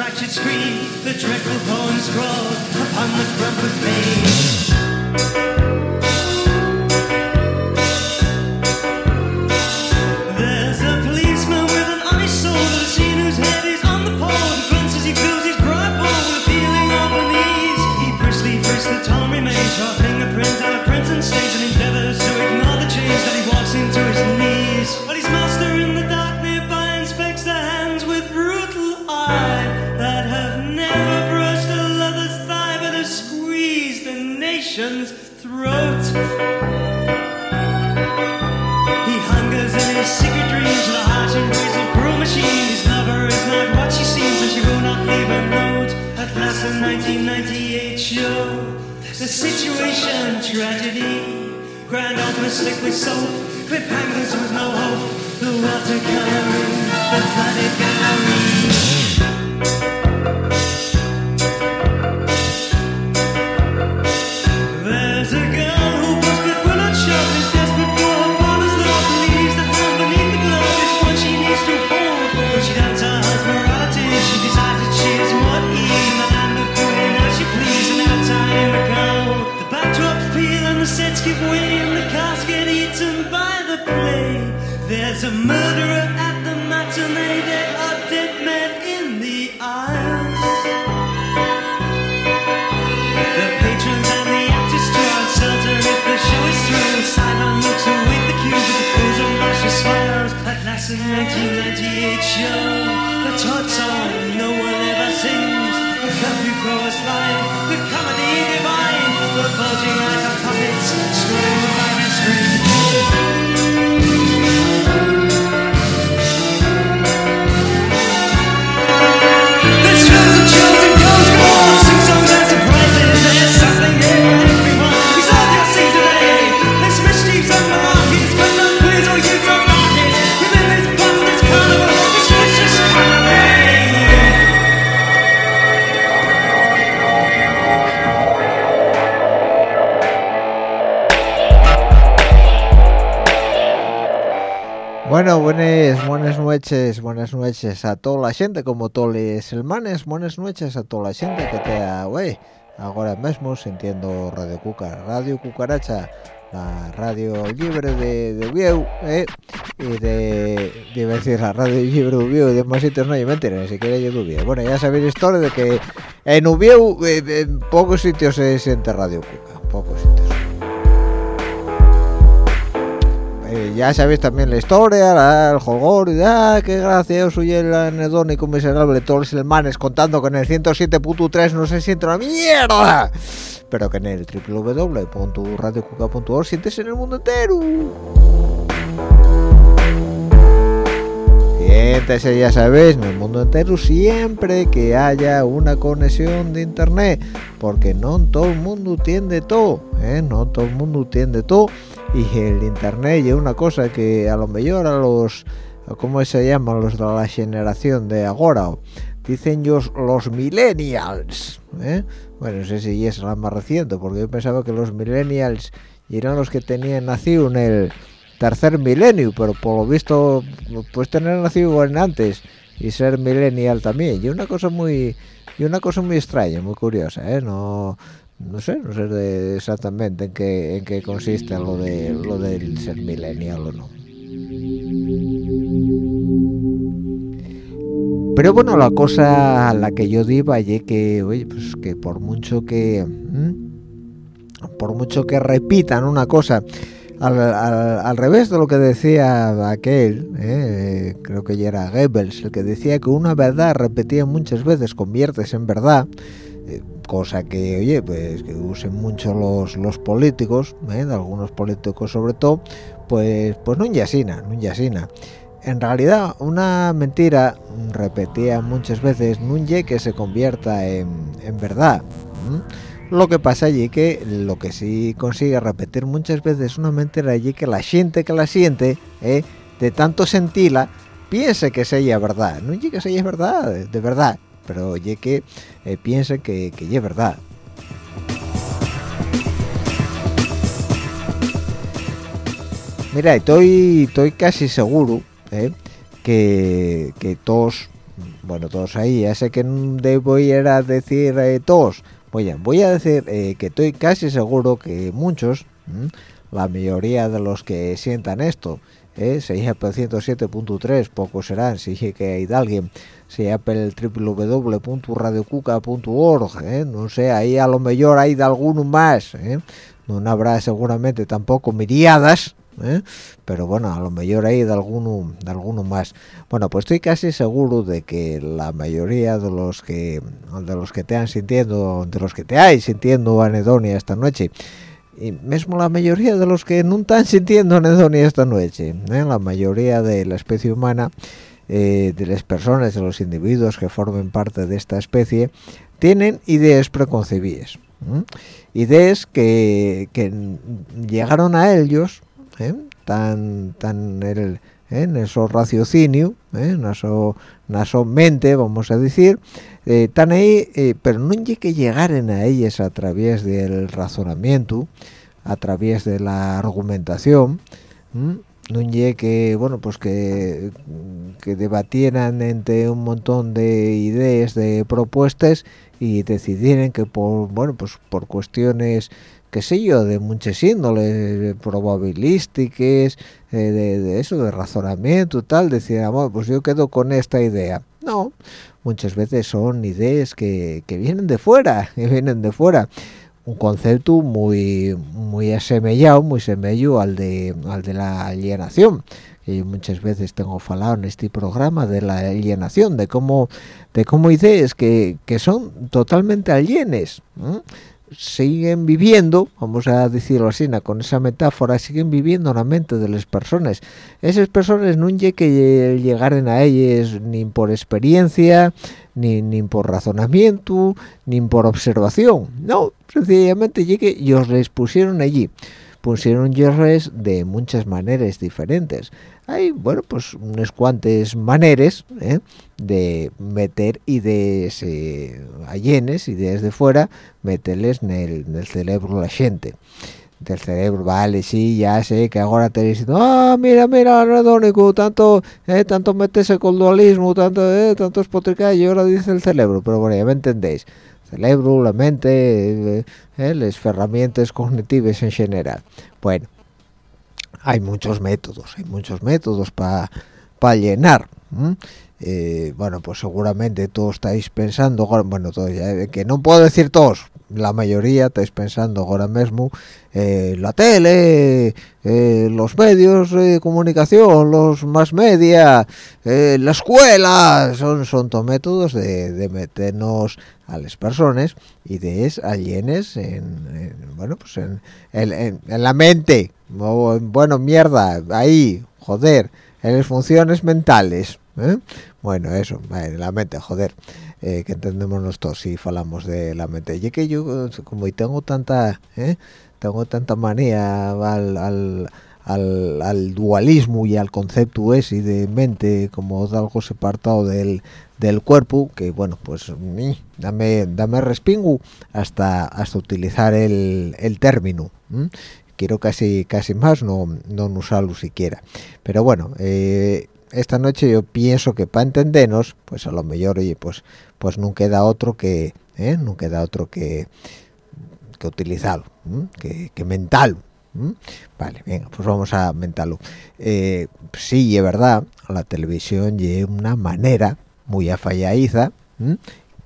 the the dreadful poem scrawled upon the crumpled page. There's a policeman with an honest soul has seen whose head is on the pole. Grunts as he fills his with a feeling of unease. He the torn remains, fingerprints on a crimson stage and endeavors to At last, the 1998 show, the situation tragedy. Grand opera slick with soap, cliffhangers with no hope. The water watercoloring, the flooded gallery. There's a murderer at the matinee. There are dead men in the aisles. The patrons and the actors too uncertain if the show is through. Sideline looks await the cue with the pose of luscious smiles. At last, the 1998 show, the Todd song no one ever sings. The curfew chorus line, the comedy divine, the bulging eyes of puppets, scrolling by the screen. Buenas, noches, buenas noches a toda la gente, como todos los hermanos, buenas noches a toda la gente que te güey, ahora mismo sintiendo Radio Cuca, Radio Cucaracha, la radio libre de, de ¿eh? y de, de, decir la radio libre de Ubieu, de más sitios no hay mentira, ni siquiera yo de. Bueno, ya sabéis la historia de que en Ubieu, eh, en pocos sitios se siente Radio Cuca, pocos sitios. Ya sabéis también la historia, el jolgor, y ah, qué gracioso y el anedónico miserable, todos los alemanes contando que en el 107.3 no se siente una mierda, pero que en el www.radiocuca.org sientes en el mundo entero. Siéntese, ya sabéis, en el mundo entero siempre que haya una conexión de internet, porque no todo el mundo tiende todo, ¿eh? no todo el mundo tiende todo, y el internet es una cosa que a lo mejor a los, ¿cómo se llaman? Los de la generación de ahora, dicen ellos los millennials, ¿eh? bueno, no sé si es la más reciente, porque yo pensaba que los millennials eran los que tenían nacido en el tercer milenio, pero por lo visto puedes tener nacido en antes y ser millennial también. Y una cosa muy y una cosa muy extraña, muy curiosa, ¿eh? No no sé, no sé de- exactamente en qué en qué consiste lo de lo del ser millennial o no. pero bueno la cosa a la que yo digo es que oye pues que por mucho que por mucho que repitan una cosa al, revés de lo que decía aquel, eh, creo que ya era Goebbels, el que decía que una verdad repetida muchas veces conviertes en verdad, cosa que, oye, pues que usen mucho los, los políticos, eh, de algunos políticos sobre todo, pues, pues no yasina, no yasina. En realidad, una mentira repetida muchas veces no que se convierta en, en verdad. Lo que pasa allí que lo que sí consigue repetir muchas veces una mentira allí que la gente que la siente, eh, de tanto sentirla, piense que sea verdad. No que sea verdad, de verdad, pero oye que eh, piense que, que es verdad. Mira, estoy, estoy casi seguro eh, que, que todos, bueno, todos ahí, ya sé que debo ir a decir todos, voy a decir eh, que estoy casi seguro que muchos, la mayoría de los que sientan esto, eh, se dice 107.3, pocos serán, si que hay de alguien, se llama el www.radiocuca.org, eh, no sé, ahí a lo mejor hay de alguno más, eh, no habrá seguramente tampoco miriadas, ¿eh? pero bueno a lo mejor hay de alguno de alguno más bueno pues estoy casi seguro de que la mayoría de los que de los que te han sintiendo de los que te hay sintiendo anedonia esta noche y mismo la mayoría de los que no están sintiendo anedonia esta noche ¿eh? la mayoría de la especie humana eh, de las personas de los individuos que formen parte de esta especie tienen ideas preconcebidas ideas que, que llegaron a ellos ¿eh? tan tan el, ¿eh? en eso raciocinio en eso, mente vamos a decir tan ahí pero no hay que llegar a ellas a través del razonamiento a través de la argumentación hay que bueno pues que que debatieran entre un montón de ideas de propuestas y decidieran que por bueno pues por cuestiones qué sé yo, de muchas índoles probabilísticas, eh, de, eso, de razonamiento, tal, decir, pues yo quedo con esta idea. No, muchas veces son ideas que, vienen de fuera, que vienen de fuera. Un concepto muy muy asemejado, muy semello al de, al de la alienación. Que yo muchas veces tengo hablado en este programa de la alienación, de cómo, de cómo ideas que, que son totalmente alienes siguen viviendo, vamos a decirlo así, con esa metáfora, siguen viviendo en la mente de las personas. Esas personas no hay que llegaren a ellas ni por experiencia, ni, ni por razonamiento, ni por observación. No, sencillamente llegue y os les pusieron allí. Pusieron yerres de muchas maneras diferentes. Hay bueno pues unas cuantas maneras ¿eh? de meter ideas eh, ideas de fuera meterles en el, cerebro la gente. Del cerebro vale sí ya sé que ahora te dicen ah mira mira redónico tanto eh, tanto metese con dualismo tanto eh, tanto y ahora dice el cerebro pero bueno ya me entendéis cerebro la mente eh, las herramientas cognitivas en general bueno hay muchos métodos, hay muchos métodos para llenar. Eh, bueno, pues seguramente todos estáis pensando, bueno, todos, que no puedo decir todos, la mayoría estáis pensando ahora mismo eh, la tele, eh, los medios de comunicación, los más media, la escuela, son, son todos métodos de, meternos a las personas ideas alienes en, bueno, pues en, en, en la mente, bueno, mierda, ahí, joder, en las funciones mentales. ¿eh? Bueno, eso, en la mente, joder, eh, que entendemos nosotros si hablamos de la mente. Y que yo, como tengo tanta, ¿eh? tengo tanta manía al, al, al, dualismo y al concepto ese de mente como algo separado del, del cuerpo, que bueno, pues dame, dame respingo hasta, hasta utilizar el, el término quiero casi casi más no no usarlo siquiera pero bueno eh, esta noche yo pienso que para entendernos pues a lo mejor oye pues pues no queda otro que ¿eh? no queda otro que que utilizarlo que, que mental vale venga pues vamos a mentarlo. Eh, sí es verdad la televisión es una manera muy afalladiza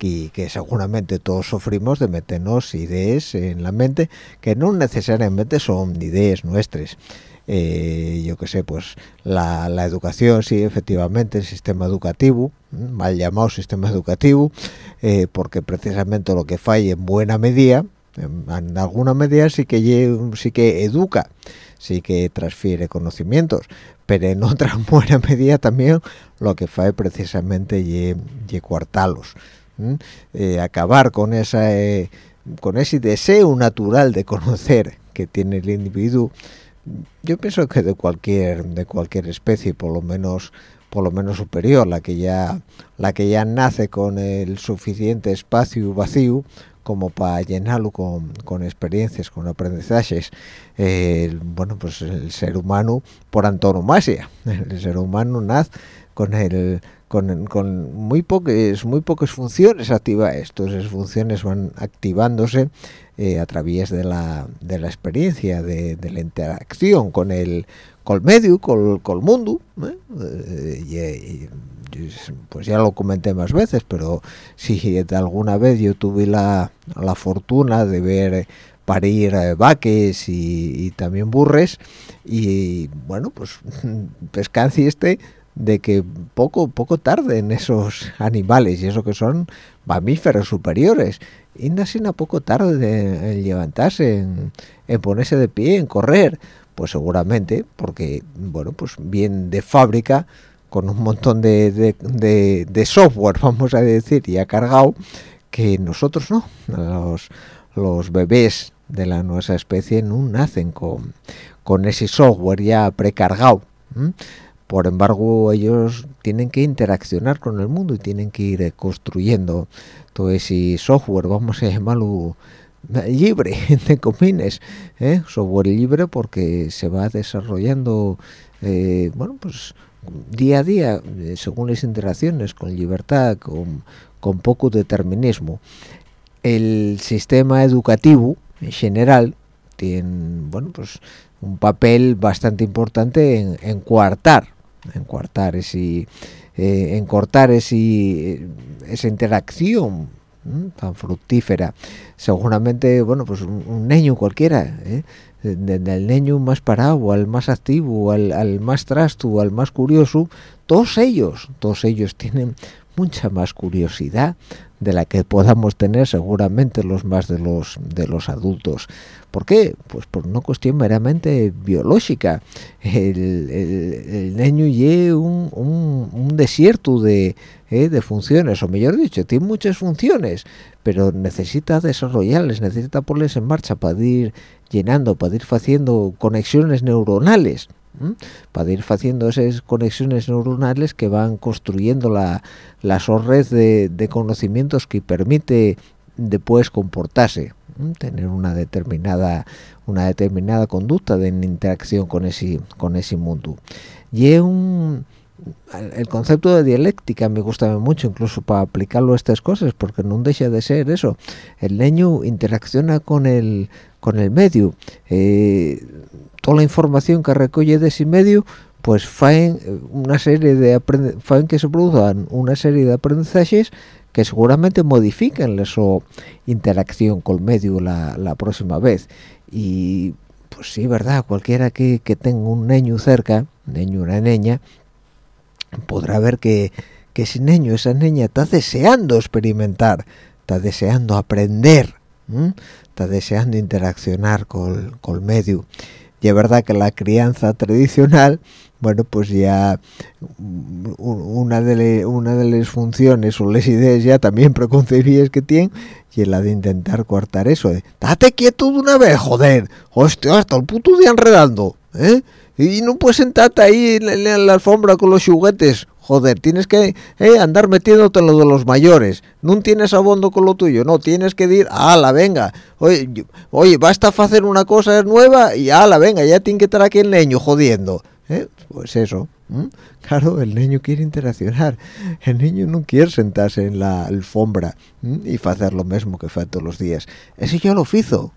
y que seguramente todos sufrimos de meternos ideas en la mente que no necesariamente son ideas nuestras eh, yo que sé pues la, educación sí efectivamente el sistema educativo mal llamado sistema educativo eh, porque precisamente lo que falla en buena medida en, alguna medida sí que sí que educa sí que transfiere conocimientos pero en otra buena medida también lo que falla precisamente y cuartalos eh, acabar con esa eh, con ese deseo natural de conocer que tiene el individuo yo pienso que de cualquier de cualquier especie por lo menos por lo menos superior la que ya la que ya nace con el suficiente espacio vacío como para llenarlo con, con experiencias, con aprendizajes. bueno, pues el ser humano por antonomasia, el ser humano nace con el con, muy pocas muy pocas funciones activa esto esas funciones van activándose eh, a través de la, de la experiencia de, la interacción con el con el medio con, el mundo ¿eh? Eh, pues ya lo comenté más veces pero si alguna vez yo tuve la, la fortuna de ver parir vaques y, y, también burres y bueno pues pescanci este de que poco poco tarde en esos animales y eso que son mamíferos superiores. Y a poco tarde en levantarse en, ponerse de pie en correr pues seguramente porque bueno pues bien de fábrica con un montón de, de, software vamos a decir ya cargado que nosotros no. Los, los bebés de la nuestra especie no nacen con, con ese software ya precargado por embargo ellos tienen que interaccionar con el mundo y tienen que ir eh, construyendo todo ese software vamos a llamarlo eh, libre de comines ¿eh? software libre porque se va desarrollando bueno pues día a día según las interacciones con libertad con, con poco determinismo el sistema educativo en general tiene bueno pues un papel bastante importante en, en coartar en cortar eh, en cortar ese, esa interacción tan fructífera seguramente bueno pues un, niño cualquiera ¿eh? desde el niño más parado al más activo al, al más trasto al más curioso todos ellos todos ellos tienen mucha más curiosidad de la que podamos tener seguramente los más de los de los adultos. ¿por qué? pues por una cuestión meramente biológica. El, niño lleva un, desierto de, eh, de funciones o mejor dicho tiene muchas funciones pero necesita desarrollarles necesita ponerles en marcha para ir llenando para ir haciendo conexiones neuronales para ir haciendo esas conexiones neuronales que van construyendo la, la red de, conocimientos que permite después comportarse tener una determinada una determinada conducta de interacción con ese con ese mundo. Y un el concepto de dialéctica me gusta mucho incluso para aplicarlo a estas cosas porque no deja de ser eso. El niño interacciona con el con el medio eh, toda la información que recoge de ese medio pues faen una serie de faen que se produzcan una serie de aprendizajes que seguramente modifiquen su interacción con el medio la, próxima vez. Y pues sí verdad cualquiera que, tenga un niño cerca niño una niña podrá ver que, que ese niño esa niña está deseando experimentar está deseando aprender está deseando interaccionar con el medio y es verdad que la crianza tradicional bueno pues ya una de una de las funciones o las ideas ya también preconcebidas que tiene y la de intentar cortar eso de date quieto de una vez joder hostia hasta el puto día enredando ¿eh? y no puedes sentarte ahí en la, alfombra con los juguetes joder, tienes que eh, andar metiéndote en lo de los mayores, no tienes abondo con lo tuyo, no, tienes que ir, ala, venga, oye, oye, basta hacer una cosa nueva y ala, venga, ya tiene que estar aquí el niño jodiendo, ¿eh? pues eso, claro, el niño quiere interaccionar, el niño no quiere sentarse en la alfombra y hacer lo mismo que hace todos los días, ese ya lo hizo,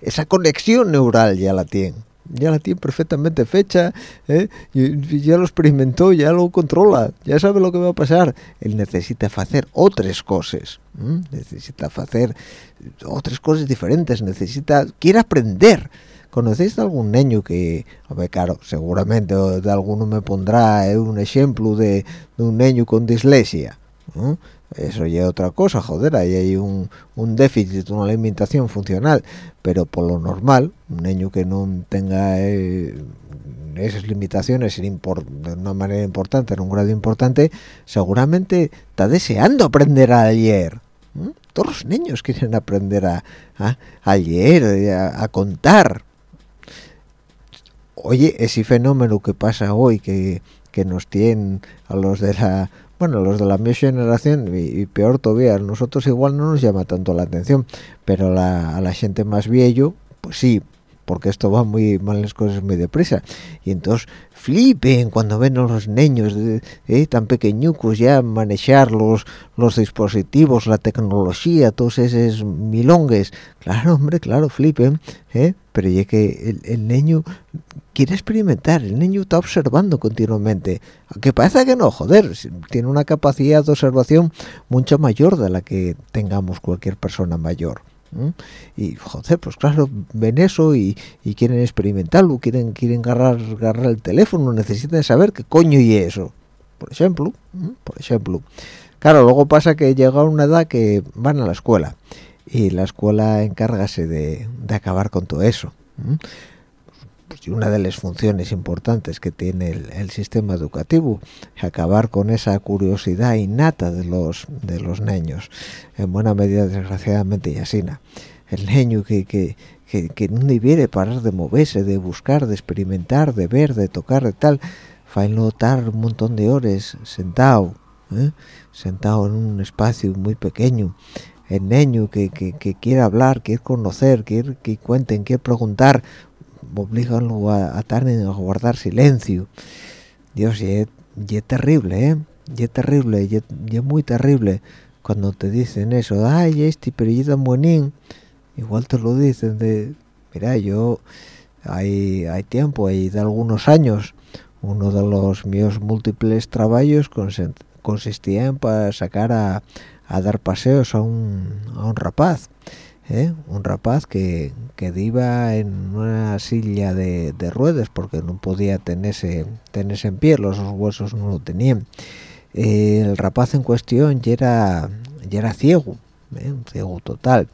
esa conexión neural ya la tiene ya la tiene perfectamente fecha, ¿eh? ya lo experimentó, ya lo controla, ya sabe lo que va a pasar. Él necesita hacer otras cosas, necesita hacer otras cosas diferentes, necesita, quiere aprender. ¿Conocéis algún niño que, a ver, claro, seguramente de alguno me pondrá ¿eh? un ejemplo de, un niño con dislexia? Eso ya es otra cosa, joder, ahí hay un, un, déficit, una limitación funcional, pero por lo normal, un niño que no tenga eh, esas limitaciones de una manera importante, en un grado importante, seguramente está deseando aprender a leer. Todos los niños quieren aprender a, a, leer, a, a contar. Oye, ese fenómeno que pasa hoy, que, que nos tienen a los de la bueno, los de la mi generación, y, peor todavía, nosotros igual no nos llama tanto la atención, pero a la gente más viejo, pues sí, porque esto va muy mal las cosas muy deprisa. Y entonces flipen cuando ven a los niños eh, tan pequeñucos ya manejar los, los dispositivos la tecnología todos esos milongues. Claro hombre claro flipen ¿eh? pero ya que el, niño quiere experimentar el niño está observando continuamente. Aunque parece que no joder tiene una capacidad de observación mucho mayor de la que tengamos cualquier persona mayor y joder pues claro ven eso y, quieren experimentarlo quieren quieren agarrar agarrar el teléfono necesitan saber qué coño y eso. Por ejemplo por ejemplo. Claro luego pasa que llega una edad que van a la escuela y la escuela encárgase de, de acabar con todo eso pues, una de las funciones importantes que tiene el, sistema educativo es acabar con esa curiosidad innata de los de los niños. En buena medida desgraciadamente y así el niño que, que, que, no debiere parar de moverse de buscar de experimentar de ver de tocar de tal notar un montón de horas sentado ¿eh? sentado en un espacio muy pequeño. El niño que, que, quiere hablar, quiere conocer, quiere que cuenten, quiere preguntar, obliganlo a, a, a guardar silencio. Dios, y es, terrible, ¿eh? Y es terrible, y es, muy terrible cuando te dicen eso, ay, este, pero yo tan buenín. Igual te lo dicen de, mira, yo, hay, hay tiempo, hay de algunos años, uno de los míos múltiples trabajos consistía en para sacar a, a dar paseos a un, a un rapaz ¿eh? un rapaz que, que iba en una silla de, ruedas porque no podía tenerse, tenerse en pie, los huesos no lo tenían. el rapaz en cuestión ya era, ya era ciego, ¿eh? ciego total,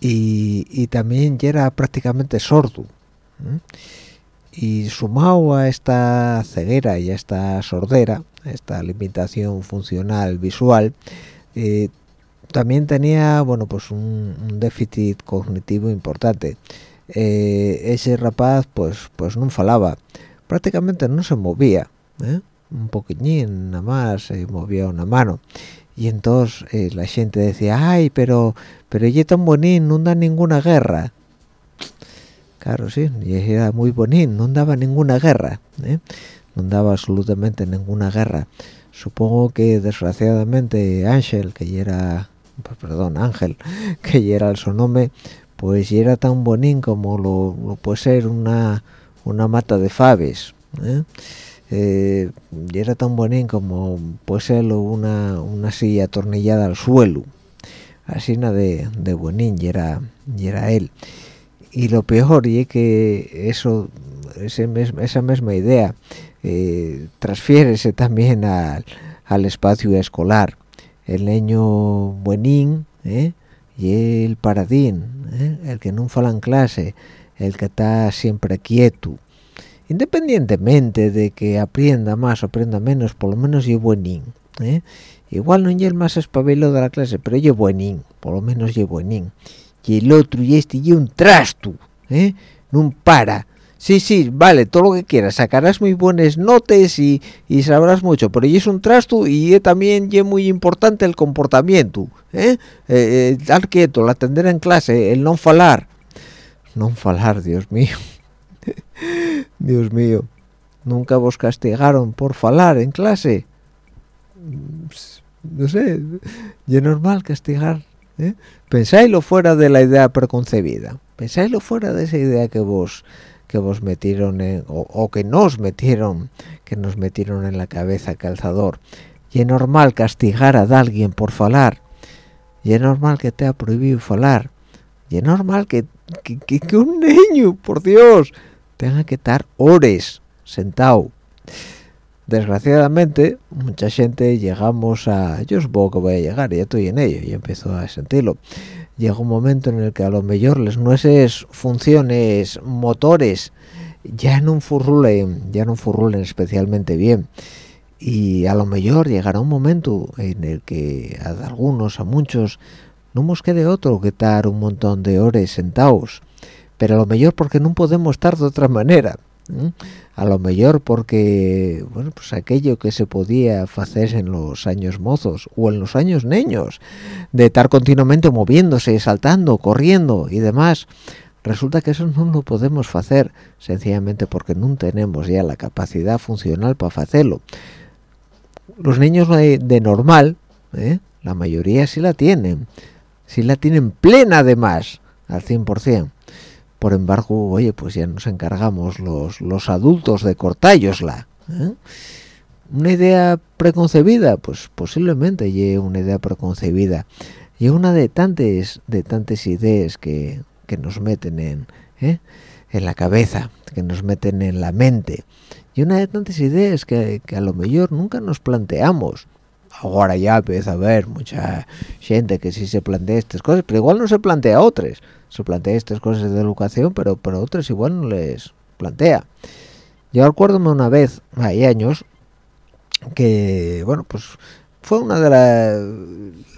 y, también ya era prácticamente sordo. ¿eh? Y sumado a esta ceguera y a esta sordera, esta limitación funcional visual, también tenía bueno pues un, déficit cognitivo importante. Eh, ese rapaz pues pues no falaba prácticamente no se movía ¿eh? un poquillín nada más se movía una mano. Y entonces eh, la gente decía ay pero pero ella tan bonín no da ninguna guerra claro sí y era muy bonín no daba ninguna guerra no daba absolutamente ninguna guerra. Supongo que desgraciadamente Ángel que ya era perdón, Ángel, que era el sonome, pues era tan bonín como lo, puede ser una, una mata de faves, ¿eh? Eh, y era tan bonín como puede ser una, una silla atornillada al suelo, así nada de, de buenín, y era, y era él. Y lo peor y es que eso, esa misma idea, eh, transfiérese también al, al espacio escolar el niño buenín ¿eh? y el paradín ¿eh? el que no fala en clase el que está siempre quieto independientemente de que aprenda más o aprenda menos por lo menos es buenín ¿eh? igual no es el más espabilo de la clase pero es buenín por lo menos es buenín y el otro y este y un trasto ¿eh? no para Sí, sí, vale, todo lo que quieras, sacarás muy buenas notas y, sabrás mucho, pero es un trasto y también es muy importante el comportamiento, ¿eh? eh, eh quieto, la atender en clase, el no falar. No falar, Dios mío. Dios mío. ¿Nunca vos castigaron por falar en clase? No sé, y es normal castigar. ¿eh? Pensáislo fuera de la idea preconcebida. Pensáislo fuera de esa idea que vos que vos metieron o, que nos metieron que nos metieron en la cabeza calzador. Y es normal castigar a alguien por falar. Y es normal que te ha prohibido falar. Y es normal que, que, un niño por Dios tenga que estar horas sentado. Desgraciadamente mucha gente llegamos a yo supongo que voy a llegar ya estoy en ello y empiezo a sentirlo llega un momento en el que a lo mejor las nueces funciones motores ya no furrulen ya no furrulen especialmente bien. Y a lo mejor llegará un momento en el que a algunos a muchos no nos quede otro que estar un montón de horas sentados. Pero a lo mejor porque no podemos estar de otra manera a lo mejor porque bueno pues aquello que se podía hacer en los años mozos o en los años niños de estar continuamente moviéndose saltando corriendo y demás resulta que eso no lo podemos hacer sencillamente porque no tenemos ya la capacidad funcional para hacerlo. Los niños de, normal ¿eh? la mayoría sí la tienen sí la tienen plena además al 100% por embargo, oye, pues ya nos encargamos los, los adultos de cortallosla. ¿eh? Una idea preconcebida, pues posiblemente lleve una idea preconcebida. Y una de tantas, de tantas ideas que, que nos meten en, ¿eh? en la cabeza, que nos meten en la mente. Y una de tantas ideas que, que a lo mejor nunca nos planteamos ahora ya empieza a haber mucha gente que sí se plantea estas cosas, pero igual no se plantea otras. Se plantea estas cosas de educación, pero, pero otras igual no les plantea. Yo recuerdo una vez, hay años, que, bueno, pues fue una de las...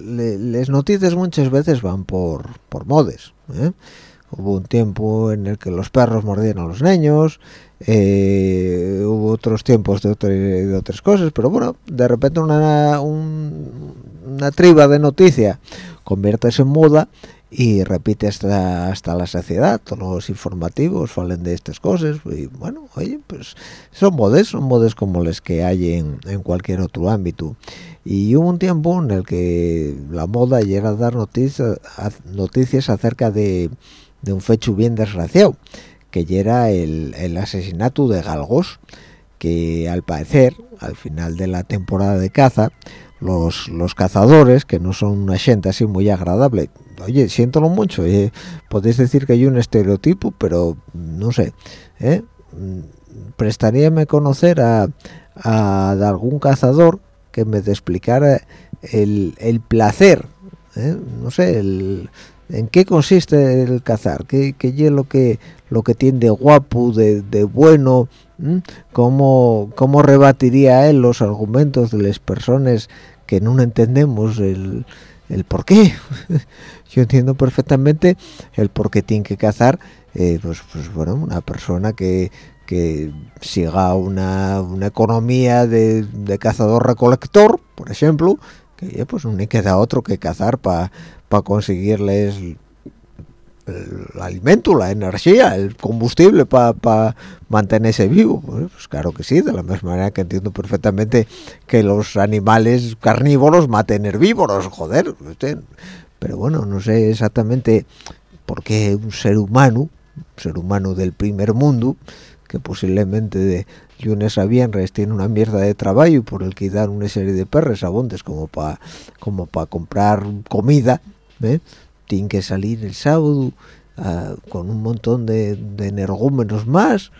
las noticias muchas veces van por, por modes, ¿eh? Hubo un tiempo en el que los perros mordían a los niños, eh, hubo otros tiempos de, de, otras cosas, pero bueno, de repente una, una triba de noticia convierte en moda y repite hasta, hasta la saciedad, todos los informativos falen de estas cosas y bueno, oye, pues son modes, son modes como los que hay en, en cualquier otro ámbito. Y hubo un tiempo en el que la moda llega a dar noticias, noticias acerca de de un fecho bien desgraciado, que era el, el asesinato de galgos, que al parecer, al final de la temporada de caza, los, los cazadores, que no son una gente así muy agradable, oye, siéntolo mucho, eh, podéis decir que hay un estereotipo, pero no sé, ¿eh? prestaríame conocer a, algún cazador que me explicara el, placer, ¿eh? no sé, ¿En qué consiste el cazar? ¿Qué, es lo que lo que tiene de guapo, de, bueno? ¿Cómo, ¿Cómo rebatiría él los argumentos de las personas que no entendemos el, el por qué? Yo entiendo perfectamente el por qué tiene que cazar, eh, pues, pues bueno, una persona que, que siga una, una economía de, de cazador-recolector, por ejemplo, que pues no queda otro que cazar para para conseguirles el, alimento, la energía, el combustible para mantenerse vivo. Pues claro que sí, de la misma manera que entiendo perfectamente que los animales carnívoros maten herbívoros, joder. Pero bueno, no sé exactamente por qué un ser humano, un ser humano del primer mundo, que posiblemente de lunes a viernes tiene una mierda de trabajo por el que dan una serie de perres abondes como para como para comprar comida ¿eh? Tiene que salir el sábado ah, con un montón de, energúmenos más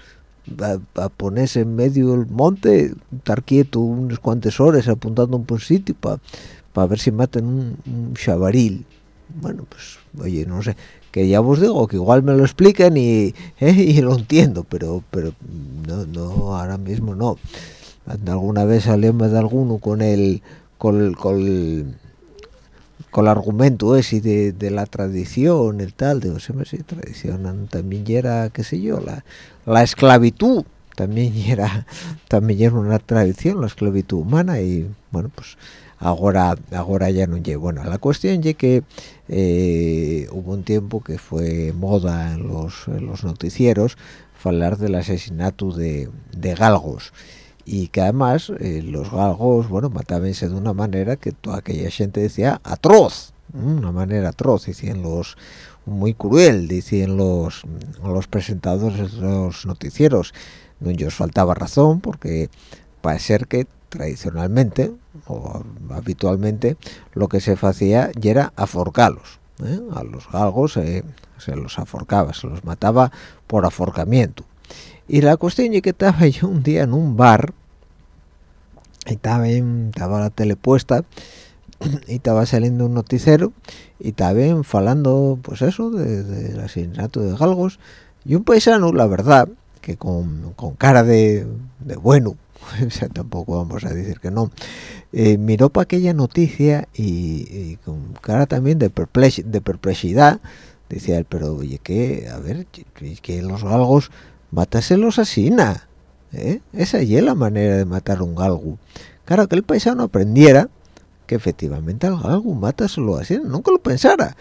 a, ponerse en medio del monte estar quieto unas cuantas horas apuntando a un sitio para ver si matan un, un chavaril bueno pues oye no sé que ya os digo que igual me lo explican y, ¿eh? y lo entiendo pero pero no no ahora mismo no alguna vez más de alguno con el con el, con el con el argumento ese de, de, la tradición el tal digo sí, sí tradición también era qué sé yo la, la esclavitud también era también era una tradición la esclavitud humana y bueno pues ahora ahora ya no llego bueno la cuestión es que eh, hubo un tiempo que fue moda en los, en los noticieros hablar del asesinato de, de galgos y que además eh, los galgos, bueno, matábanse de una manera que toda aquella gente decía atroz, una manera atroz, decían los muy cruel decían los los presentadores de los noticieros. No os faltaba razón porque parece ser que tradicionalmente o habitualmente lo que se hacía y era aforcarlos ¿eh? a los galgos se los aforcaba se los mataba por aforcamiento y la cuestión es que estaba yo un día en un bar y estaba, estaba la tele puesta y estaba saliendo un noticiero y estaba hablando pues eso del asesinato de galgos. Y un paisano la verdad que con, cara de, bueno o sea, tampoco vamos a decir que no eh, miró para aquella noticia y, con cara también de, de perplejidad decía él pero oye que a ver que los galgos mátaselos asina ¿eh? esa es la manera de matar un galgo. Claro que el paisano aprendiera que efectivamente al galgo mátaselo así nunca lo pensara.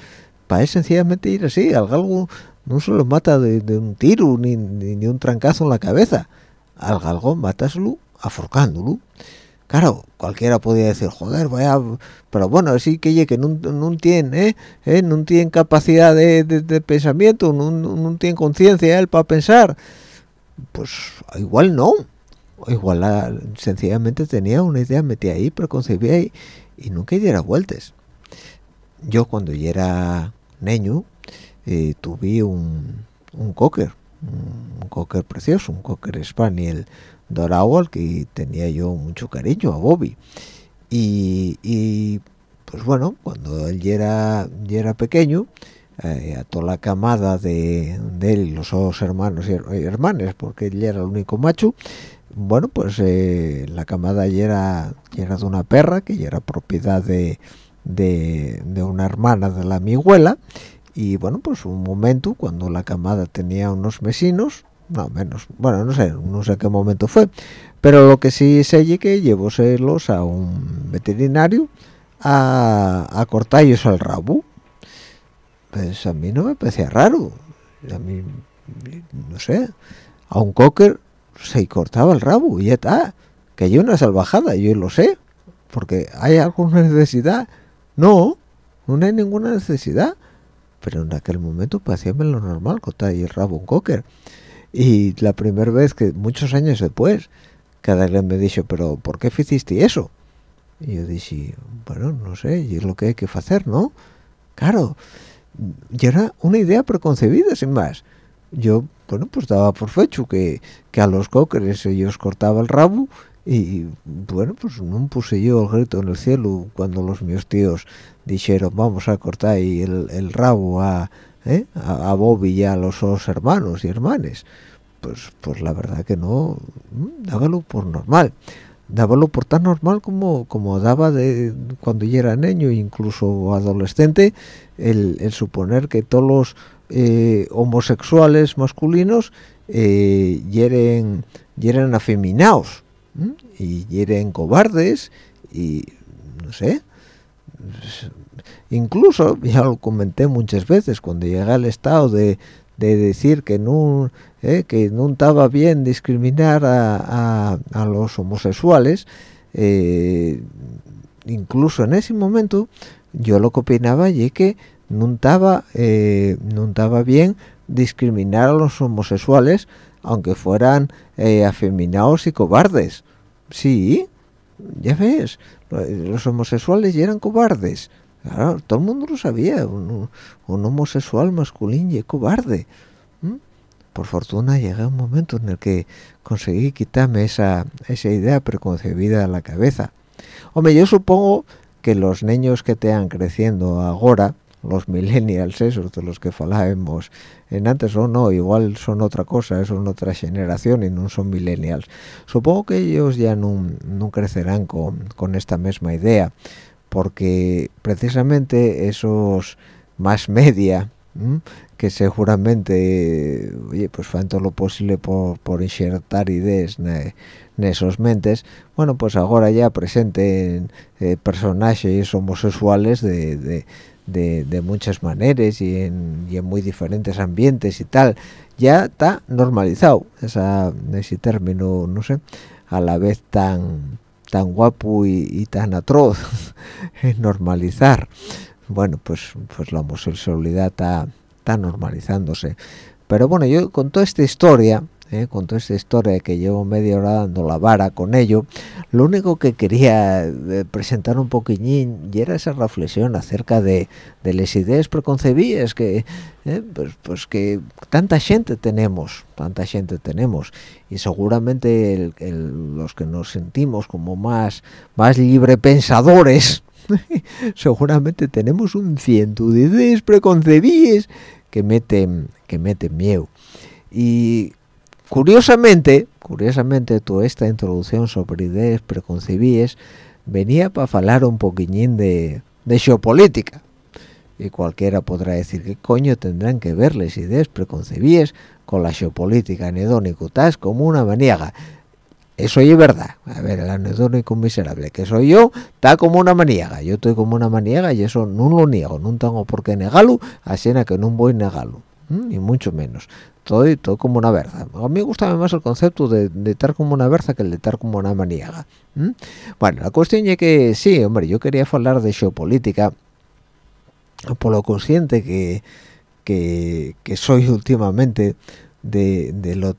Para sencillamente ir así al galgo no se lo mata de, un tiro ni, ni, un trancazo en la cabeza. Al galgo mátaselo aforcándolo claro cualquiera podía decir joder vaya pero bueno así que que no, no tiene ¿eh? ¿Eh? no tiene capacidad de, pensamiento no, tiene conciencia él para pensar pues igual no igual sencillamente tenía una idea metida ahí preconcebida ahí y nunca diera vueltas yo cuando yo era niño eh, tuve un, un cocker un cocker precioso un cocker spaniel dorado al que tenía yo mucho cariño a Bobby. Y, pues bueno cuando él ya era, ya era pequeño eh, a toda la camada de, de él, los dos hermanos y hermanas porque él era el único macho. Bueno pues eh, la camada ya era, era de una perra que ya era propiedad de, de, una hermana de la mi abuela y bueno pues un momento cuando la camada tenía unos vecinos no menos bueno no sé no sé qué momento fue pero lo que sí sé es que llevóselos a un veterinario a, a cortarlos al rabo. Pues a mí no me parecía raro a mí no sé a un cocker se cortaba el rabo y ya está que hay una salvajada yo lo sé porque hay alguna necesidad. No no hay ninguna necesidad pero en aquel momento parecía lo normal cortar el rabo un cocker y la primera vez que muchos años después cada vez me dijo pero ¿por qué hiciste eso? y yo dije bueno no sé y es lo que hay que hacer ¿no? claro y era una idea preconcebida sin más yo bueno pues daba por fecho que, que a los cockers ellos cortaba el rabo y bueno pues no puse yo el grito en el cielo cuando los míos tíos dijeron vamos a cortar el, el rabo a, ¿eh? a, Bobby y a los dos hermanos y hermanes. Pues pues la verdad que no dábalo por normal. Dábalo por tan normal como como daba de cuando yo era niño incluso adolescente el, suponer que todos los eh, homosexuales masculinos eh, yeren afeminados y yeren cobardes y no sé incluso ya lo comenté muchas veces cuando llegué al estado de, de decir que no eh, que no estaba bien discriminar a, a, los homosexuales eh, incluso en ese momento yo lo que opinaba y que no estaba eh, no estaba bien discriminar a los homosexuales aunque fueran eh, afeminados y cobardes. Sí ya ves los homosexuales ya eran cobardes claro, todo el mundo lo sabía un, homosexual masculino y cobarde por fortuna llegué a un momento en el que conseguí quitarme esa, esa idea preconcebida a la cabeza. Hombre yo supongo que los niños que te han creciendo ahora los millennials esos de los que falábamos en antes o no igual son otra cosa son otra generación y no son millennials. Supongo que ellos ya no, no crecerán con, con, esta misma idea porque precisamente esos más media que seguramente oye pues fan todo lo posible por, por insertar ideas en esos mentes bueno pues ahora ya presenten eh, personajes homosexuales de de, muchas maneras y en, muy diferentes ambientes y tal. Ya está normalizado esa, ese término no sé a la vez tan tan guapo y, tan atroz normalizar. Bueno pues pues la homosexualidad está normalizándose. Pero bueno yo con toda esta historia ¿eh? con toda esta historia que llevo media hora dando la vara con ello, lo único que quería eh, presentar un poquillín y era esa reflexión acerca de, las ideas preconcebidas que ¿eh? pues, pues, que tanta gente tenemos, tanta gente tenemos y seguramente los que nos sentimos como más más librepensadores seguramente tenemos un ciento de ideas preconcebidas que meten que meten miedo y Curiosamente, curiosamente, toda esta introducción sobre ideas preconcebidas venía para hablar un poquillín de, geopolítica. Y cualquiera podrá decir, ¿qué coño tendrán que ver las ideas preconcebidas con la geopolítica? Anedónico, estás como una maniaga. Eso es verdad. A ver, el anedónico miserable que soy yo, está como una maniaga. Yo estoy como una maniaga y eso no lo niego. No tengo por qué negarlo, así que no voy a negarlo. Ni mucho menos estoy todo como una verza. A mí me gusta más el concepto de, estar como una verza que el de estar como una maniaga. Bueno, la cuestión es que sí, hombre, yo quería hablar de geopolítica por lo consciente que, que, soy últimamente de, de lo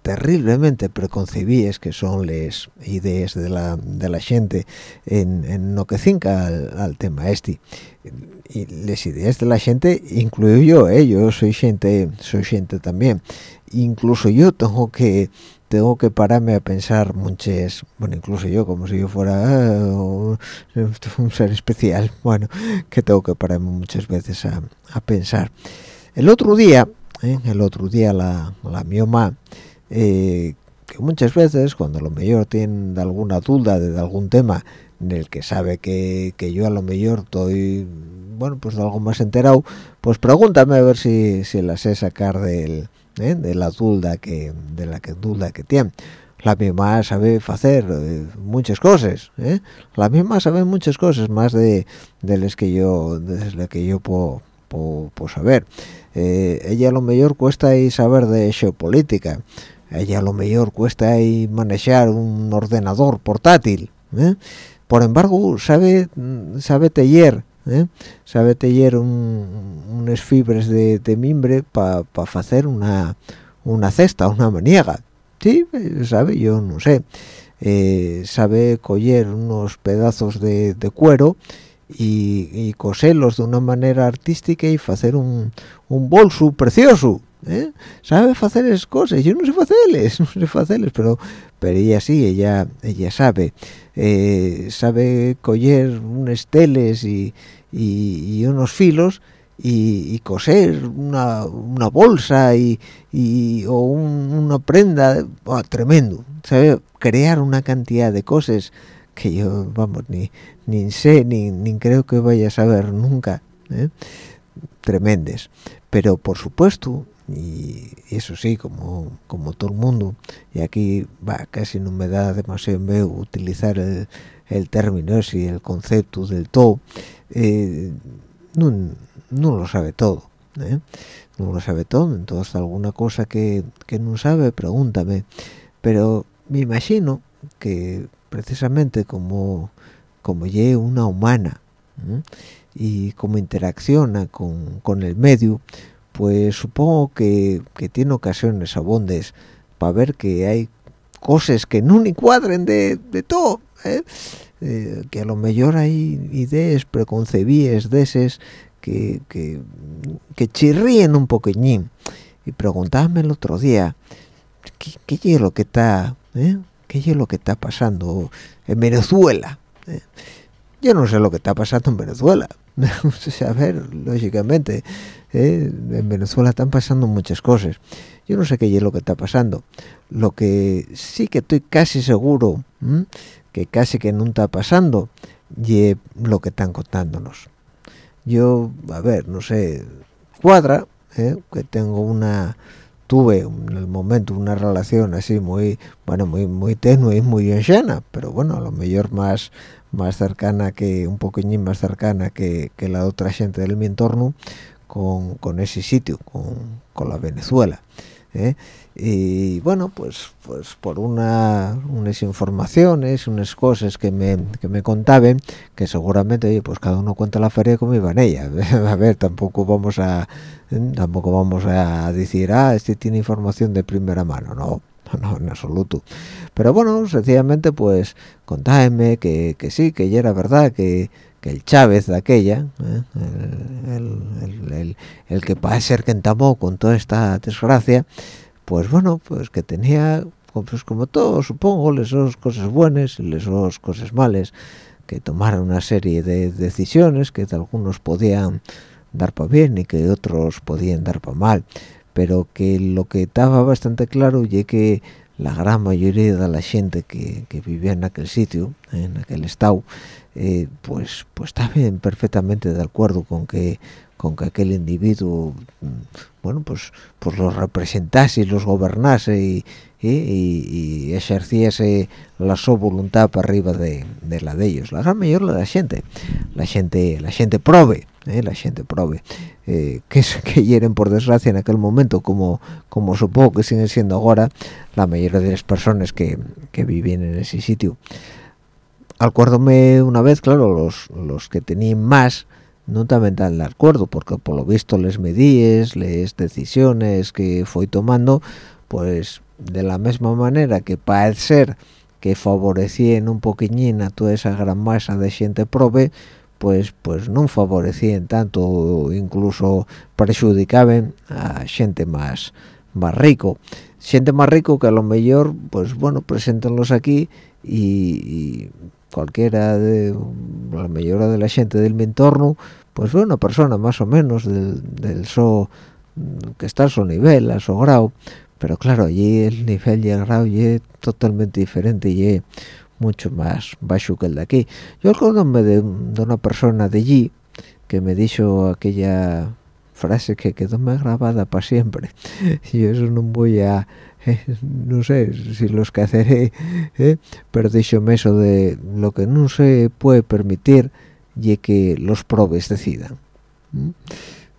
terriblemente preconcebidas que son las ideas de la, de la gente en, en lo que cinca al, tema este y las ideas de la gente incluyo yo ¿eh? yo soy gente soy gente también incluso yo tengo que tengo que pararme a pensar muchas bueno incluso yo como si yo fuera ah, un ser especial bueno que tengo que pararme muchas veces a, a pensar el otro día ¿eh? el otro día la, la mi mamá eh, que muchas veces cuando a lo mejor tienen alguna duda de algún tema en el que sabe que, yo a lo mejor estoy bueno pues algo más enterado pues pregúntame a ver si, si la sé sacar del, ¿eh? de la duda que de la que duda que tiene la misma sabe hacer eh, muchas cosas la misma sabe muchas cosas más de, de las que yo de que yo puedo, puedo, saber ella a lo mejor cuesta y saber de geopolítica ella lo mejor cuesta ahí manejar un ordenador portátil ¿eh? por embargo sabe sabe teller ¿eh? sabe teller un, unas fibras de, mimbre para hacer una una cesta una maniega sí sabe yo no sé eh, sabe coger unos pedazos de, cuero y, y, coserlos de una manera artística y hacer un, un bolso precioso ¿eh? sabe hacer esas cosas yo no sé hacerles no sé hacerles pero pero ella sí ella ella sabe eh, sabe coger unos teles y, y, unos filos y, coser una, bolsa y, o una prenda tremendo. Sabe crear una cantidad de cosas que yo vamos ni ni sé ni, ni creo que vaya a saber nunca ¿eh? tremendes. Pero por supuesto y eso sí como como todo el mundo y aquí va casi no me da demasiado veo utilizar el, el término y el concepto del todo eh, no, no, lo sabe todo ¿eh? no lo sabe todo entonces alguna cosa que, que no sabe pregúntame pero me imagino que precisamente como como ye una humana ¿eh? y como interacciona con, con el medio pues supongo que, tiene ocasiones abondes para ver que hay cosas que no ni cuadren de, todo ¿eh? Eh, que a lo mejor hay ideas preconcebidas de esas que, que, que chirríen un poqueñín y preguntarme el otro día ¿qué, es lo que está eh? qué es lo que está pasando en Venezuela yo no sé lo que está pasando en Venezuela. A ver lógicamente ¿eh? en Venezuela están pasando muchas cosas. Yo no sé qué es lo que está pasando. Lo que sí que estoy casi seguro que casi que no está pasando y lo que están contándonos yo a ver no sé cuadra ¿eh? que tengo una tuve en el momento una relación así muy bueno muy muy tenue y muy llena pero bueno a lo mejor más más cercana que un poquillín más cercana que, la otra gente del mi entorno con, ese sitio, con, la Venezuela. ¿eh? Y bueno pues pues por una unas informaciones unas cosas que me, que me contaban que seguramente oye pues cada uno cuenta la feria como iba en ella a ver tampoco vamos a tampoco vamos a decir ah este tiene información de primera mano no no, en absoluto. Pero bueno, sencillamente pues contáeme que, que sí, que ya era verdad, que, que el Chávez de aquella, ¿eh? el, el, el, el, que parece ser que entamó con toda esta desgracia, pues bueno, pues que tenía, pues como todo, supongo, les cosas buenas y les cosas malas, que tomaron una serie de decisiones que algunos podían dar para bien y que otros podían dar para mal, pero que lo que estaba bastante claro y que la gran mayoría de la gente que, que vivía en aquel sitio, en aquel estado, eh, pues pues bien perfectamente de acuerdo con que con que aquel individuo mm, bueno pues pues los representase los gobernase y, ejerciese la su voluntad para arriba de, la de ellos la gran mayoría de la gente la gente la gente prove ¿eh? la gente prove eh, que que hieren por desgracia en aquel momento como como supongo que siguen siendo ahora la mayoría de las personas que, que vivían en ese sitio acuérdome una vez claro los los que tenían más no también tan de acuerdo porque por lo visto les medíes les decisiones que fue tomando pues de la misma manera que parece ser que favorecían un poquillín a toda esa gran masa de gente prove pues pues no favorecían tanto incluso perjudicaban a gente más más rico. Gente más rico que a lo mejor pues bueno preséntenlos aquí y, cualquiera de la mayoría de la gente del mi entorno pues fue una persona más o menos del, del so que está a su nivel a su grado. Pero claro allí el nivel y el grado es totalmente diferente y mucho más bajo que el de aquí. Yo acuérdome de, de una persona de allí que me dijo aquella frase que quedó más grabada para siempre y eso no voy a no sé si los que haceré eh, pero díxome eso de lo que no se puede permitir y que los probes decidan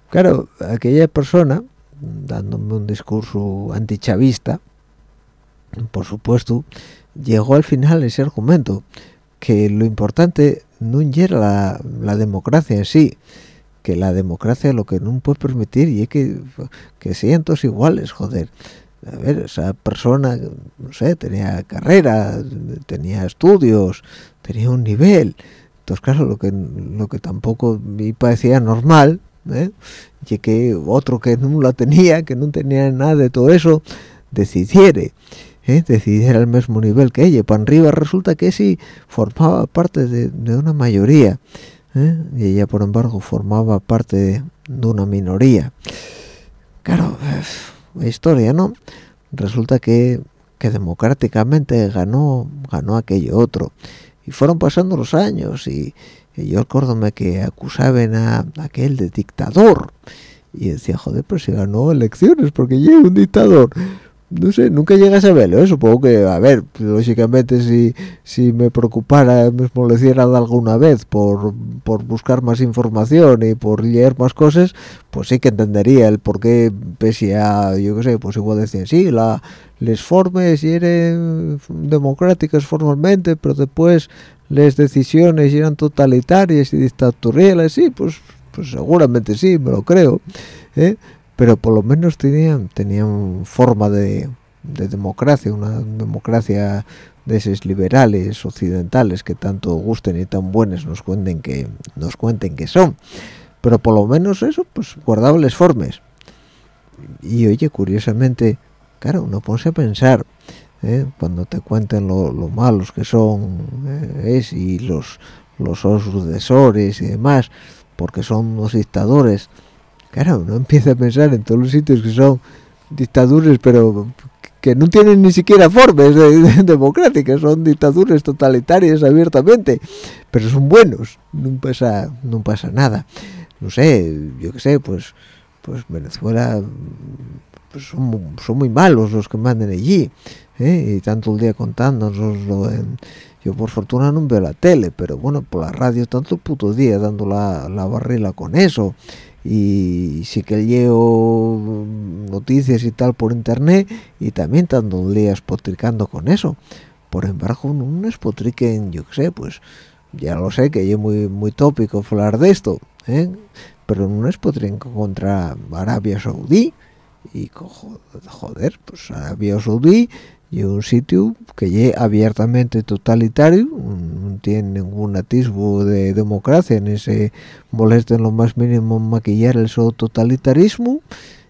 claro aquella persona dándome un discurso antichavista por supuesto llegó al final ese argumento que lo importante no era la, democracia en sí que la democracia lo que no puede permitir y que, que sean todos iguales, joder a ver, esa persona, no sé, tenía carrera, tenía estudios, tenía un nivel. Entonces, claro, lo que, lo que tampoco me parecía normal, ¿eh? y que otro que no la tenía, que no tenía nada de todo eso, decidiere, ¿eh? decidiera al mismo nivel que ella. Para arriba resulta que sí formaba parte de, una mayoría, ¿eh? y ella, por embargo, formaba parte de, una minoría. Claro, historia, ¿no? Resulta que, que democráticamente ganó, ganó aquello otro. Y fueron pasando los años y, yo acuérdome que acusaban a, aquel de dictador. Y decía, joder, pero si ganó elecciones porque llega un dictador no sé, nunca llegas a verlo, ¿eh? supongo que, a ver, lógicamente si, si me preocupara, mismo lo hiciera alguna vez por, por buscar más información y por leer más cosas, pues sí que entendería el por qué, pese a, yo qué sé, pues igual decían, sí, la, les formes eran democráticas formalmente, pero después las decisiones eran totalitarias y dictatoriales, sí, pues, pues seguramente sí, me lo creo, ¿eh? Pero por lo menos tenían tenían forma de, democracia una democracia de esos liberales occidentales que tanto gusten y tan buenos nos cuenten que nos cuenten que son pero por lo menos eso pues guardables formas y oye curiosamente claro uno pone a pensar ¿eh? cuando te cuenten lo, malos que son ¿eh? es y los los y demás porque son los dictadores claro, uno empieza a pensar en todos los sitios que son dictaduras, pero que no tienen ni siquiera formas democráticas, son dictaduras totalitarias abiertamente, pero son buenos, no pasa, no pasa nada. No sé, yo qué sé, pues, pues Venezuela pues son, son, muy malos los que mandan allí, ¿eh? y tanto el día contándonos en, yo por fortuna no veo la tele, pero bueno, por la radio tanto el puto día dando la, la barrila con eso, y sí que leo noticias y tal por internet y también tanto días potricando con eso por embargo no es potriquen yo qué sé pues ya lo sé que es muy muy tópico hablar de esto ¿eh? pero no es potriquen contra Arabia Saudí y joder pues Arabia Saudí y un sitio que es abiertamente totalitario, no tiene ningún atisbo de democracia, ni se molesta en lo más mínimo maquillar el su totalitarismo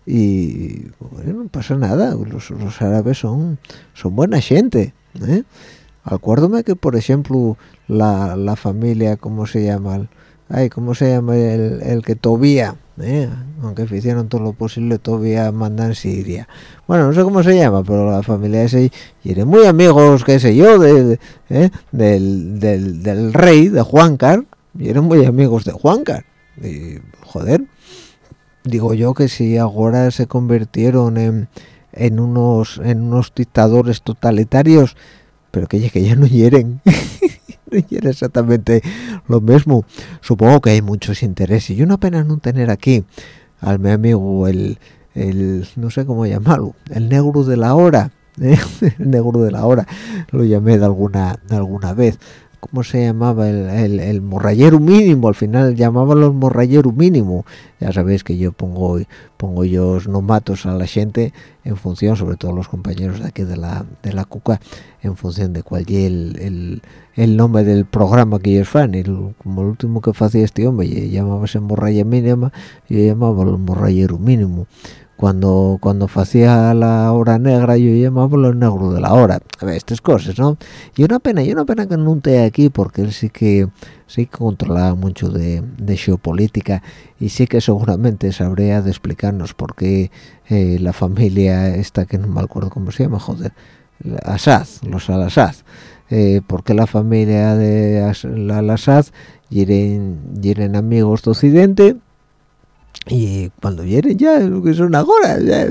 y bueno, no pasa nada, los, árabes son, son buena gente. ¿eh? Acuérdame que, por ejemplo, la, la familia, ¿cómo se llama? Ay, ¿cómo se llama el, el que Tobía? ¿Eh? aunque hicieron todo lo posible todavía mandan Siria bueno no sé cómo se llama pero la familia ese y eran muy amigos qué sé yo ¿eh? del, del, del, rey de Juancar y eran muy amigos de Juancar y joder digo yo que si ahora se convirtieron en, en unos en unos dictadores totalitarios pero que, que ya no hieren y era exactamente lo mismo. Supongo que hay muchos intereses. Y una pena no tener aquí al mi amigo el, el no sé cómo llamarlo el negro de la hora ¿eh? el negro de la hora. Lo llamé de alguna de alguna vez ¿cómo se llamaba? El, el, morrayero mínimo, al final llamaban los morrayero mínimo. Ya sabéis que yo pongo pongo yo nomatos a la gente en función, sobre todo los compañeros de aquí de la, de la CUCA, en función de cuál es el, el, nombre del programa que ellos fan. Como el último que hacía este hombre llamaba ese morraya mínima, yo llamaba el morrayero mínimo cuando cuando hacía la hora negra yo llamaba los negros de la hora a ver, estas cosas no y una pena y una pena que no esté aquí porque él sí que sí que controlaba mucho de, geopolítica y sí que seguramente sabría de explicarnos por qué eh, la familia esta que no me acuerdo cómo se llama joder Assad los al-Assad eh, por qué la familia de al-Assad quieren amigos de Occidente y cuando vienen ya lo que son ahora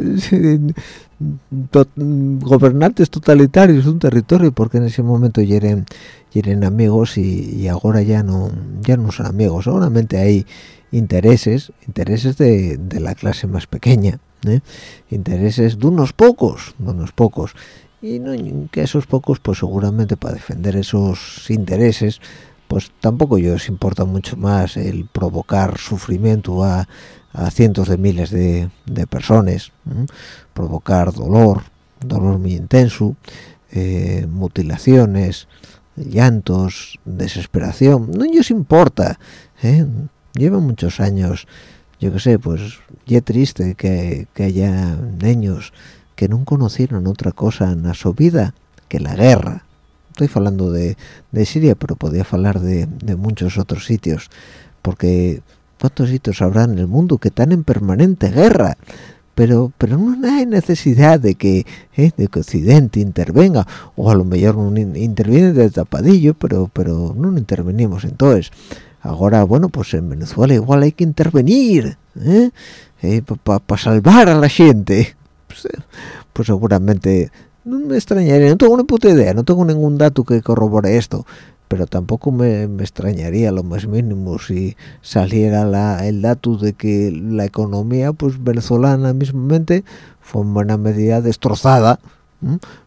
gobernantes totalitarios de un territorio porque en ese momento quieren amigos y, ahora ya no ya no son amigos seguramente hay intereses intereses de, la clase más pequeña ¿eh? intereses de unos pocos de unos pocos y no, que esos pocos pues seguramente para defender esos intereses pues tampoco yo os importa mucho más el provocar sufrimiento a a cientos de miles de, personas, provocar dolor, dolor muy intenso, eh, mutilaciones, llantos, desesperación, no os importa, ¿eh? lleva muchos años, yo qué sé, pues ya triste que, haya niños que no conocieron otra cosa en su vida que la guerra. Estoy hablando de, Siria, pero podía hablar de, de muchos otros sitios, porque cuántos sitios habrá en el mundo que están en permanente guerra pero pero no hay necesidad de que eh, de que Occidente intervenga o a lo mejor no interviene de tapadillo pero pero no intervenimos entonces ahora bueno pues en Venezuela igual hay que intervenir ¿eh? eh para salvar a la gente. Pues, eh, pues, seguramente no me extrañaría no tengo ni puta idea no tengo ningún dato que corrobore esto pero tampoco me, extrañaría lo más mínimo si saliera el dato de que la economía pues venezolana mismamente fue en buena medida destrozada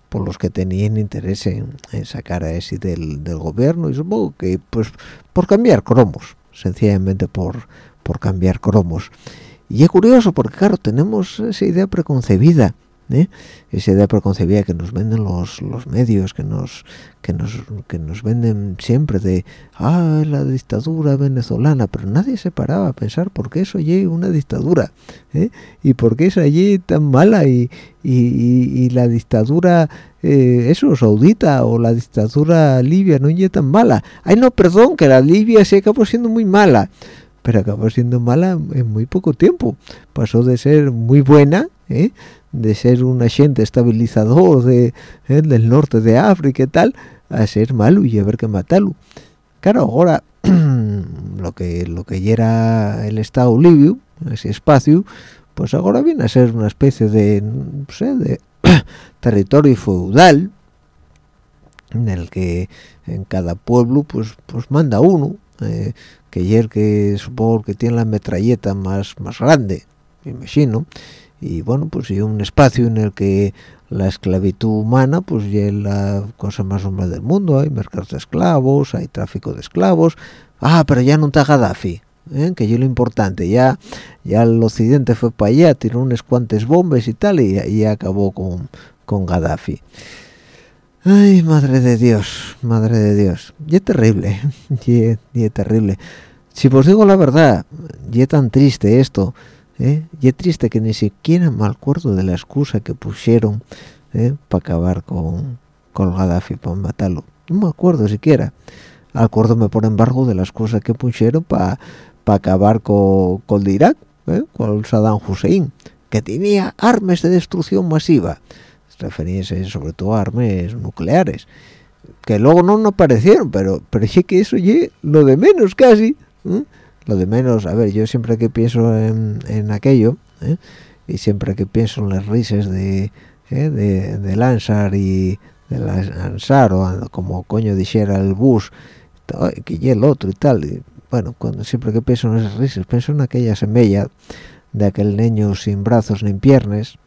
por los que tenían interés en, sacar a ese del, del, gobierno. Y supongo que pues por cambiar cromos sencillamente por por cambiar cromos. Y es curioso porque claro tenemos esa idea preconcebida ¿eh? esa idea preconcebida que nos venden los, los medios que nos que nos que nos venden siempre de ah la dictadura venezolana pero nadie se paraba a pensar por qué eso allí una dictadura ¿eh? y por qué es allí tan mala y, y, la dictadura eh, eso saudita o la dictadura libia no es tan mala ay no perdón que la libia se acabó siendo muy mala pero acabó siendo mala en muy poco tiempo pasó de ser muy buena ¿eh? De ser un agente estabilizador de, eh, del norte de África y tal, a ser malo y haber que matarlo. Claro, ahora lo que lo que era el Estado libio, ese espacio, pues ahora viene a ser una especie de, no sé, de territorio feudal en el que en cada pueblo pues pues manda uno eh, que ayer que supongo que tiene la metralleta más más grande me imagino y bueno pues hay un espacio en el que la esclavitud humana pues ya es la cosa más normal del mundo. Hay mercados de esclavos hay tráfico de esclavos. Ah pero ya no está Gaddafi ¿eh? que yo lo importante. Ya ya el occidente fue para allá tiró unas cuantas bombas y tal y, y acabó con, con Gaddafi. Ay madre de Dios madre de Dios. Y es terrible y es terrible. Si os digo la verdad y es tan triste esto ¿eh? y es triste que ni siquiera me acuerdo de la excusa que pusieron ¿eh? para acabar con, con Gaddafi para matarlo no me acuerdo siquiera acuérdome por embargo de las cosas que pusieron para para acabar con, con Irak, ¿eh? con Saddam Hussein, que tenía armas de destrucción masiva, referíase sobre todo a armas nucleares, que luego no nos aparecieron, pero, pero sí que eso es lo de menos casi, ¿eh? Lo de menos, a ver, yo siempre que pienso en, en aquello, ¿eh? y siempre que pienso en las risas de, ¿eh? de, de Lansar y de Lansar, o como coño dijera el bus, que y el otro y tal, bueno, cuando siempre que pienso en esas risas, pienso en aquella semilla de aquel niño sin brazos ni piernas,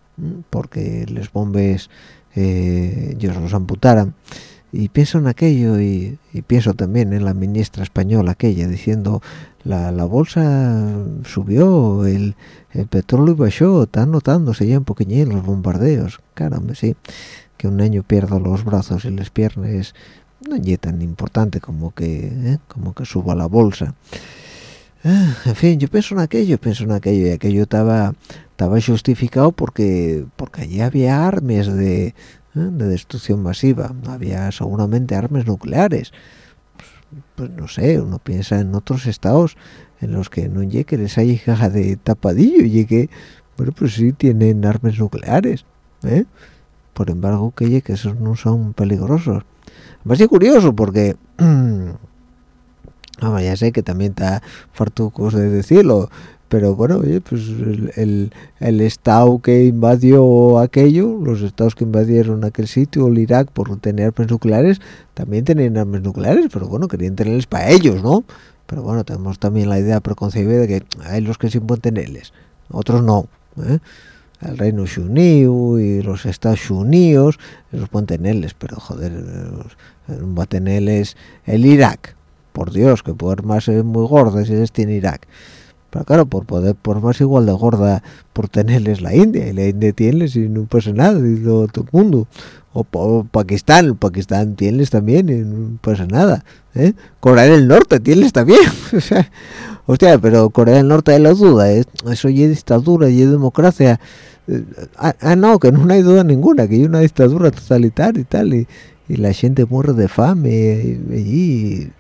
porque les bombes eh, ellos los amputaran, y pienso en aquello y, pienso también en la ministra española aquella diciendo la, la bolsa subió, el, el petróleo bajó, están notándose ya un poquillín los bombardeos, caramba, sí, que un niño pierda los brazos y las piernas no es tan importante como que ¿eh? como que suba la bolsa ah, en fin yo pienso en aquello pienso en aquello y aquello estaba estaba justificado porque porque allí había armas de, ¿eh? de destrucción masiva había seguramente armas nucleares pues, pues, no sé uno piensa en otros estados en los que no llegue les hay caja de tapadillo que bueno pues sí tienen armas nucleares ¿eh? por embargo que que esos no son peligrosos más es curioso porque ya sé que también está fartucos de decirlo pero bueno oye, pues el, el, estado que invadió aquello los estados que invadieron aquel sitio el Irak por tener armas nucleares también tenían armas nucleares pero bueno querían tenerles para ellos no pero bueno tenemos también la idea preconcebida de que hay los que sí pueden tenerles otros no ¿eh? el Reino Unido y los Estados Unidos los pueden tenerles pero joder va a tenerles el Irak. Por Dios que más es muy gorda si es tiene Irak pero claro por poder por más igual de gorda por tenerles la India y la India tiene y no pasa nada y todo, el mundo o, o Pakistán Pakistán tienes también y no pasa nada ¿eh? Corea del Norte tienes también hostia pero Corea del Norte hay la duda ¿eh? eso ya es dictadura y es democracia ah, ah, no que no hay duda ninguna que hay una dictadura totalitaria y tal y, y la gente muere de fame allí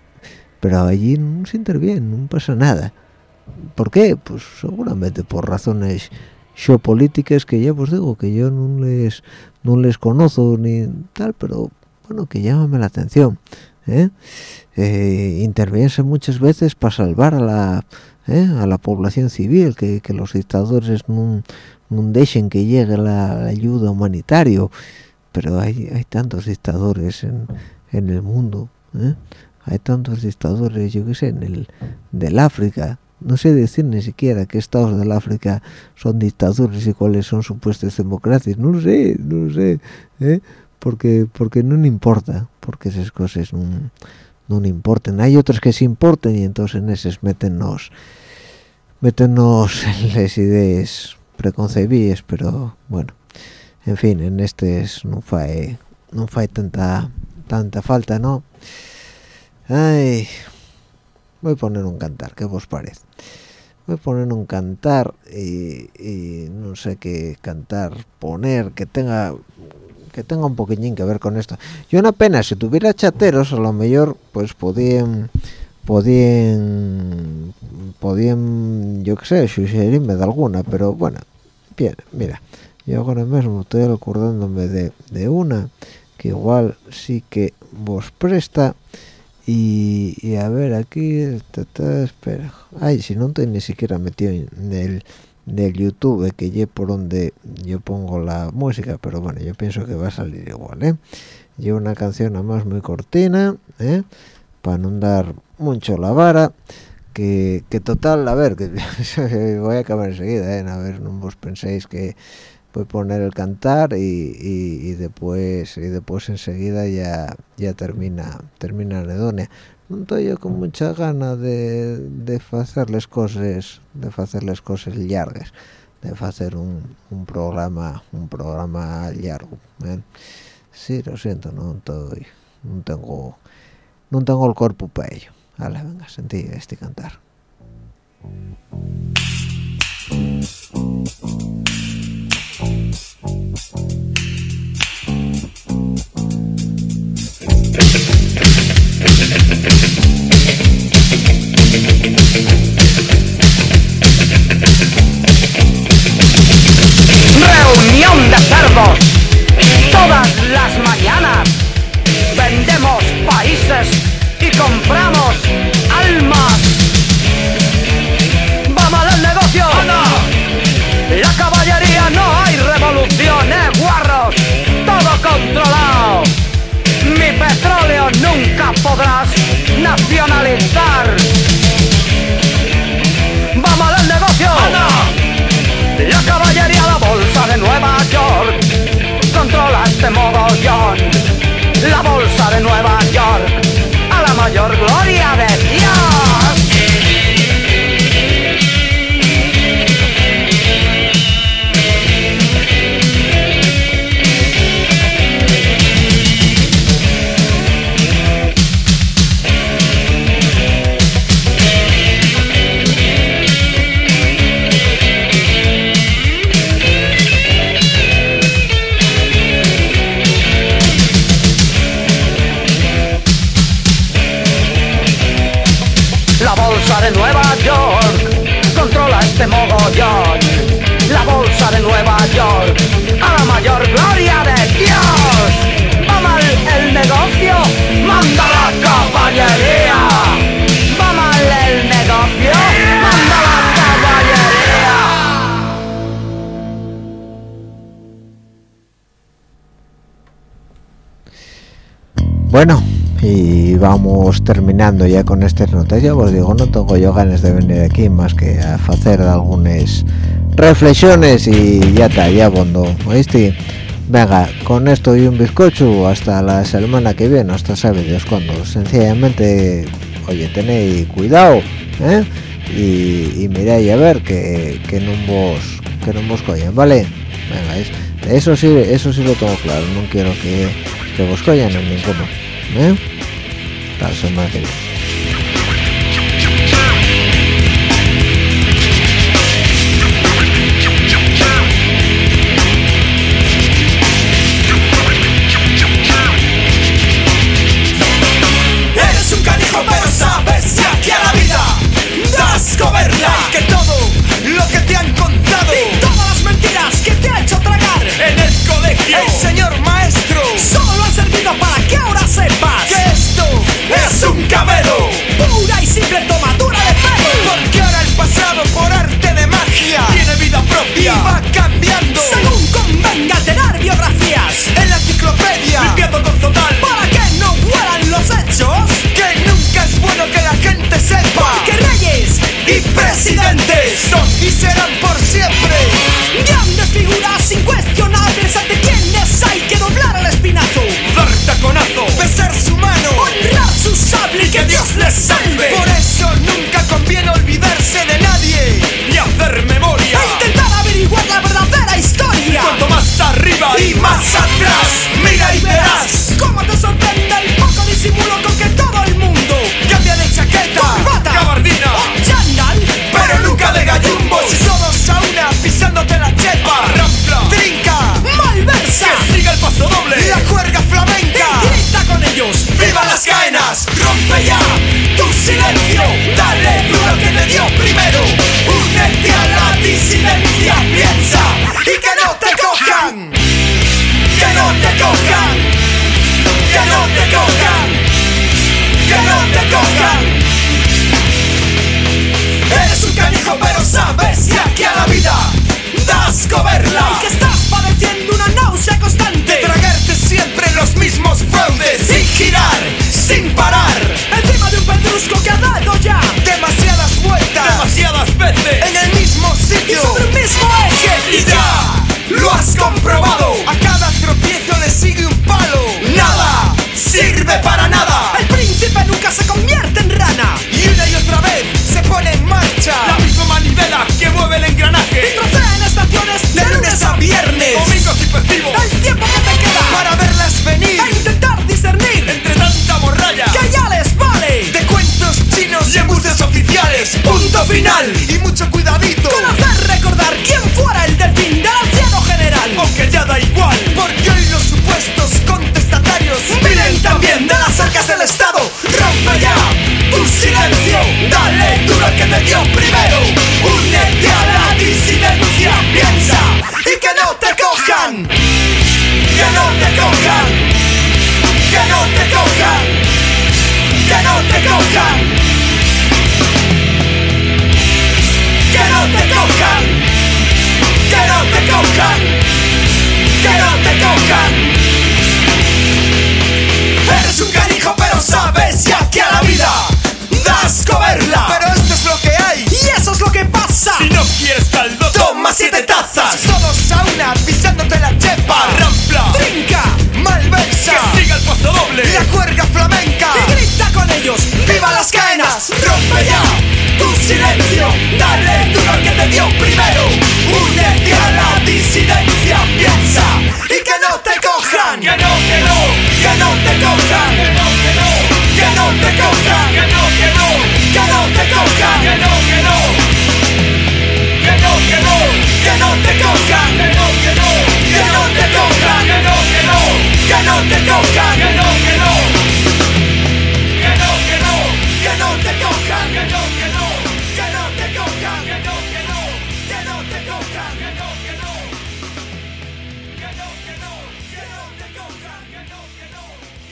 pero allí no se interviene no pasa nada ¿por qué? pues seguramente por razones geopolíticas que ya os digo que yo no les no les conozco ni tal pero bueno que llámame la atención ¿eh? eh muchas veces para salvar a la ¿eh? a la población civil que, que los dictadores no, dejen que llegue la, la ayuda humanitaria pero hay, hay tantos dictadores en, en el mundo ¿eh? hay tantos dictadores yo qué sé en el del África no sé decir ni siquiera qué estados del África son dictaduras y cuáles son supuestas democracias. No lo sé no lo sé ¿eh? porque porque no importa porque esas cosas no, no importan. Hay otras que sí importan y entonces en esas metennos meternos en las ideas preconcebidas pero bueno en fin en este no fue no tanta tanta falta no ay voy a poner un cantar qué os parece voy a poner un cantar y, y, no sé qué cantar poner que tenga que tenga un poquillín que ver con esto. Yo una pena si tuviera chateros a lo mejor pues podían podían podían yo qué sé sugerirme de alguna pero bueno bien mira yo ahora mismo estoy acordándome de, de una que igual sí que vos presta y, a ver aquí espera ay si no estoy ni siquiera metido en el del youtube que lle por donde yo pongo la música pero bueno yo pienso que va a salir igual eh llevo una canción además muy cortina ¿eh? para no dar mucho la vara que, que total, a ver, que voy a acabar enseguida, ¿eh? a ver, no os penséis que voy a poner el cantar y, y, después y después enseguida ya ya termina termina anedonia no estoy yo con mucha gana de, de hacerles cosas de hacerles cosas largas de hacer un, un programa un programa largo ¿eh? sí lo siento no estoy no tengo no tengo el cuerpo para ello Vale, venga, sentí este cantar. Reunión de cerdos todas las mañanas. Vendemos países y compramos almas. Nunca podrás nacionalizar. Vamos al negocio. La caballería, la bolsa de Nueva York, controla este mogollón. La bolsa de Nueva York, a la mayor gloria de Dios. Bueno, y vamos terminando ya con estas notas. Ya os digo, no tengo yo ganas de venir aquí más que a hacer algunas reflexiones y ya está, ya bondo, ¿oíste? Venga, con esto y un bizcocho hasta la semana que viene, hasta sabe Dios cuándo. Sencillamente, oye, tenéis cuidado, ¿eh? Y, y miráis a ver que, que no vos que no vos collen, ¿vale? Venga, es- eso sí, eso sí lo tengo claro, no quiero que, que vos collan en ninguno, ¿eh? Hasta la semana que viene. Y que todo lo que te han contado Y todas las mentiras que te ha hecho tragar En el colegio El señor maestro Solo han servido para que es un cabero. Pura y simple tomadura de pelo. Porque ahora el pasado por arte de magia tiene vida propia y va cambiando según convenga tener biografía. ¡Viva